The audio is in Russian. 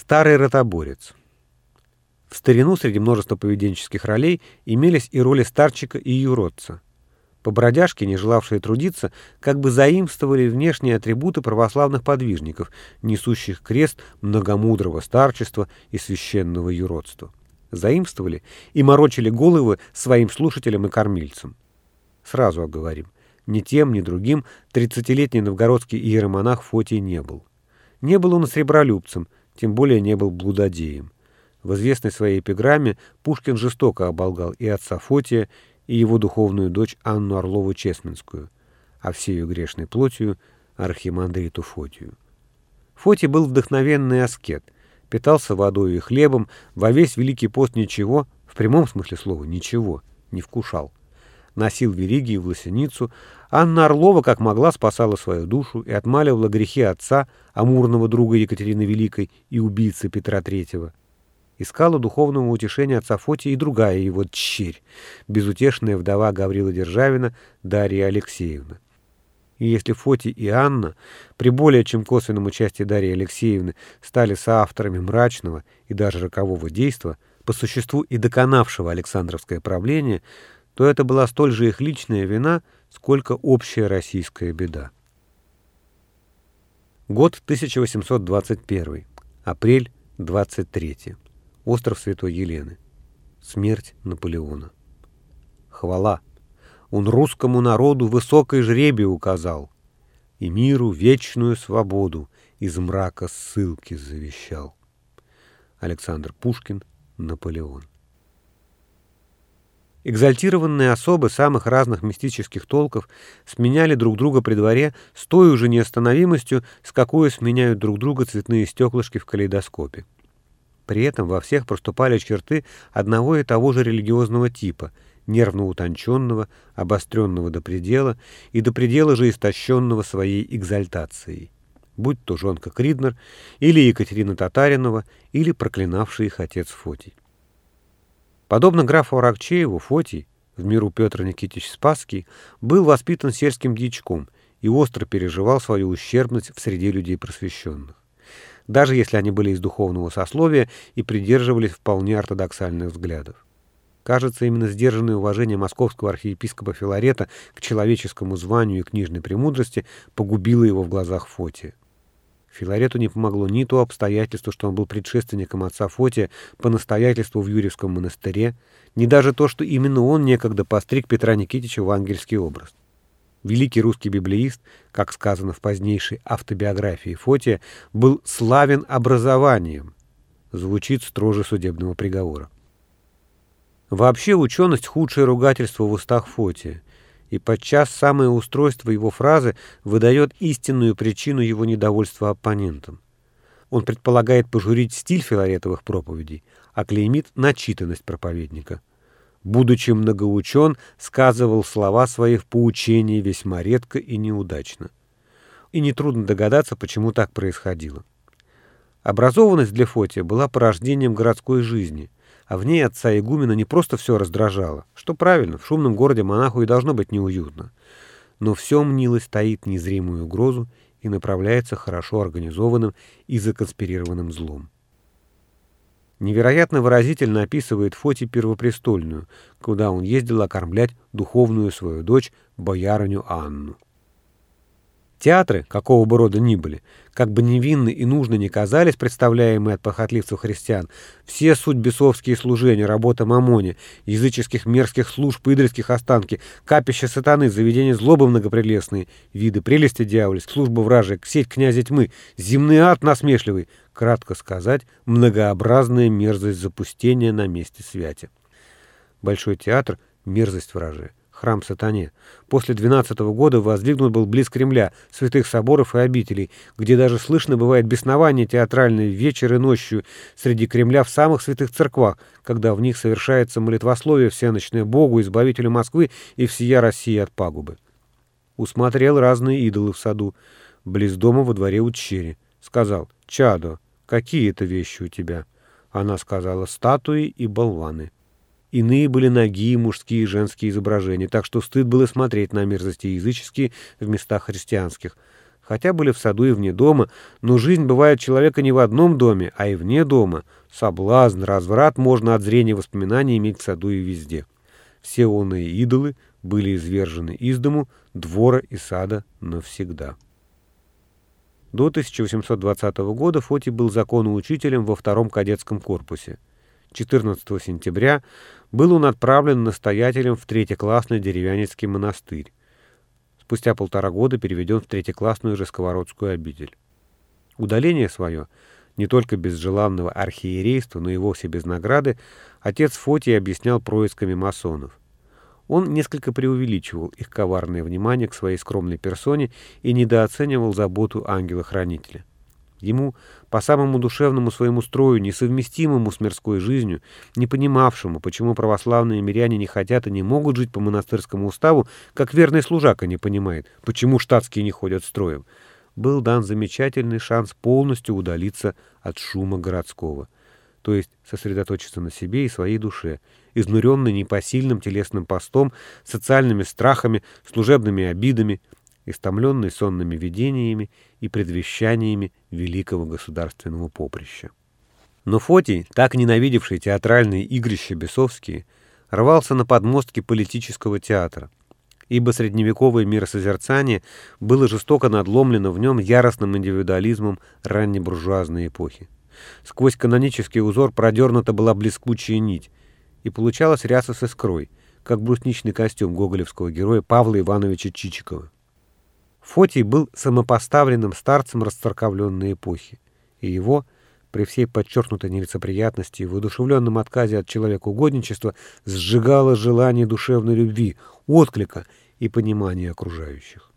Старый ротоборец. В старину среди множества поведенческих ролей имелись и роли старчика и юродца. Побродяжки, не желавшие трудиться, как бы заимствовали внешние атрибуты православных подвижников, несущих крест многомудрого старчества и священного юродства. Заимствовали и морочили головы своим слушателям и кормильцам. Сразу оговорим, ни тем, ни другим тридцатилетний новгородский иеромонах Фотий не был. Не был он сребролюбцем, тем более не был блудодеем. В известной своей эпиграмме Пушкин жестоко оболгал и отца Фотия, и его духовную дочь Анну Орлову-Чесменскую, а всею грешной плотью архимандриту Фотию. Фотий был вдохновенный аскет, питался водой и хлебом, во весь Великий пост ничего, в прямом смысле слова ничего, не вкушал. Носил вериги и власеницу, Анна Орлова, как могла, спасала свою душу и отмаливала грехи отца, амурного друга Екатерины Великой и убийцы Петра Третьего искала духовного утешения отца Фотия и другая его дщерь, безутешная вдова Гаврила Державина Дарья Алексеевна. И если Фотий и Анна при более чем косвенном участии Дарьи Алексеевны стали соавторами мрачного и даже рокового действа, по существу и доконавшего Александровское правление, то это была столь же их личная вина, сколько общая российская беда. Год 1821. Апрель 23. Остров Святой Елены. Смерть Наполеона. Хвала! Он русскому народу высокой жребий указал, И миру вечную свободу из мрака ссылки завещал. Александр Пушкин, Наполеон. Экзальтированные особы самых разных мистических толков сменяли друг друга при дворе с той уже неостановимостью, с какой сменяют друг друга цветные стеклышки в калейдоскопе. При этом во всех проступали черты одного и того же религиозного типа, нервно утонченного, обостренного до предела и до предела же истощенного своей экзальтацией. Будь то Жонка Криднер, или Екатерина Татаринова, или проклинавший их отец Фотий. Подобно графу Аракчееву, Фотий, в миру Петр Никитич Спасский, был воспитан сельским дьячком и остро переживал свою ущербность в среде людей просвещенных даже если они были из духовного сословия и придерживались вполне ортодоксальных взглядов. Кажется, именно сдержанное уважение московского архиепископа Филарета к человеческому званию и книжной премудрости погубило его в глазах Фотия. Филарету не помогло ни то обстоятельство, что он был предшественником отца Фотия по настоятельству в Юрьевском монастыре, ни даже то, что именно он некогда постриг Петра Никитича в ангельский образ. Великий русский библеист, как сказано в позднейшей автобиографии Фотия, был славен образованием. Звучит строже судебного приговора. Вообще ученость – худшее ругательство в устах Фотия, и подчас самое устройство его фразы выдает истинную причину его недовольства оппонентам. Он предполагает пожурить стиль филаретовых проповедей, а клеймит начитанность проповедника – будучи многоучен, сказывал слова свои в поучении весьма редко и неудачно. И нетрудно догадаться, почему так происходило. Образованность для Фотия была порождением городской жизни, а в ней отца игумена не просто все раздражало, что правильно, в шумном городе монаху и должно быть неуютно, но все мнилось стоит незримую угрозу и направляется хорошо организованным и законспирированным злом невероятно выразительно описывает Фоти Первопрестольную, куда он ездил окормлять духовную свою дочь, боярыню Анну. Театры, какого бы рода ни были, как бы невинны и нужны не казались представляемые от похотливцев христиан, все суть бесовские служения, работа мамоне, языческих мерзких служб, идольских останки, капища сатаны, заведения злобы многопрелестные, виды прелести дьявольской, служба вражек, сеть князя тьмы, земный ад насмешливый, кратко сказать, многообразная мерзость запустения на месте святи. Большой театр — мерзость вражия храм сатане. После 12 -го года воздвигнут был близ Кремля, святых соборов и обителей, где даже слышно бывает беснование театральное вечер и ночью среди Кремля в самых святых церквах, когда в них совершается молитвословие всеночное Богу, Избавителю Москвы и всея России от пагубы. Усмотрел разные идолы в саду, близ дома во дворе у Черри. Сказал, «Чадо, какие это вещи у тебя?» Она сказала, «Статуи и болваны». Иные были ноги, мужские и женские изображения, так что стыд было смотреть на мерзости языческие в местах христианских. хотя были в саду и вне дома, но жизнь бывает человека не в одном доме, а и вне дома. Соблазн, разврат можно от зрения воспоминаний иметь в саду и везде. Все онные идолы были извержены из дому, двора и сада навсегда. До 1820 года Фоти был законоучителем во втором кадетском корпусе. 14 сентября был он отправлен настоятелем в третьеклассный деревянецкий монастырь. Спустя полтора года переведен в третьеклассную же сковородскую обитель. Удаление свое, не только без желанного архиерейства, но и вовсе без награды, отец Фотий объяснял происками масонов. Он несколько преувеличивал их коварное внимание к своей скромной персоне и недооценивал заботу ангела-хранителя. Ему, по самому душевному своему строю, несовместимому с мирской жизнью, не понимавшему, почему православные миряне не хотят и не могут жить по монастырскому уставу, как верный служака не понимает, почему штатские не ходят строем, был дан замечательный шанс полностью удалиться от шума городского – то есть сосредоточиться на себе и своей душе, изнуренный непосильным телесным постом, социальными страхами, служебными обидами, истомленный сонными видениями и предвещаниями великого государственного поприща. Но Фотий, так ненавидевший театральные игрища бесовские, рвался на подмостки политического театра, ибо средневековое миросозерцание было жестоко надломлено в нем яростным индивидуализмом раннебуржуазной эпохи. Сквозь канонический узор продернута была блескучая нить, и получалась ряса с искрой, как брусничный костюм гоголевского героя Павла Ивановича Чичикова. Фотий был самопоставленным старцем расцерковленной эпохи, и его, при всей подчеркнутой нелицеприятности и воодушевленном отказе от человекоугодничества, сжигало желание душевной любви, отклика и понимания окружающих.